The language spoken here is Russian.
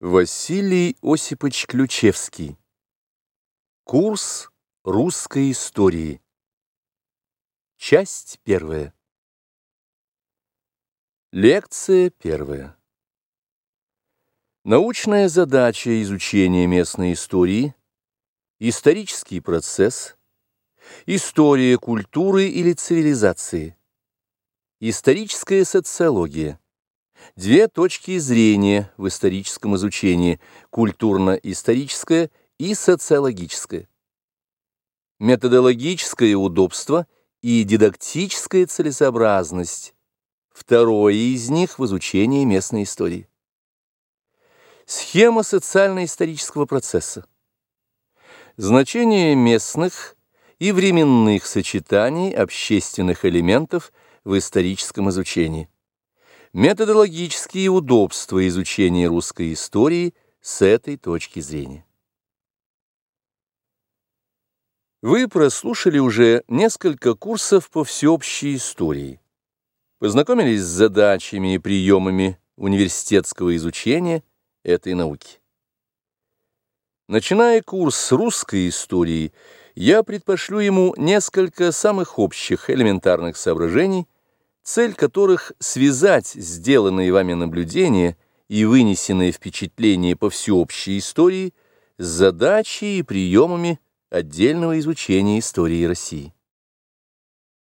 Василий Осипович Ключевский. Курс русской истории. Часть первая. Лекция первая. Научная задача изучения местной истории, исторический процесс, история культуры или цивилизации, историческая социология, Две точки зрения в историческом изучении – культурно-историческое и социологическое. Методологическое удобство и дидактическая целесообразность – второе из них в изучении местной истории. Схема социально-исторического процесса. Значение местных и временных сочетаний общественных элементов в историческом изучении. Методологические удобства изучения русской истории с этой точки зрения. Вы прослушали уже несколько курсов по всеобщей истории, познакомились с задачами и приемами университетского изучения этой науки. Начиная курс с русской истории, я предпошлю ему несколько самых общих элементарных соображений – цель которых связать сделанные вами наблюдения и вынесенные впечатления по всеобщей истории с задачей и приемами отдельного изучения истории России.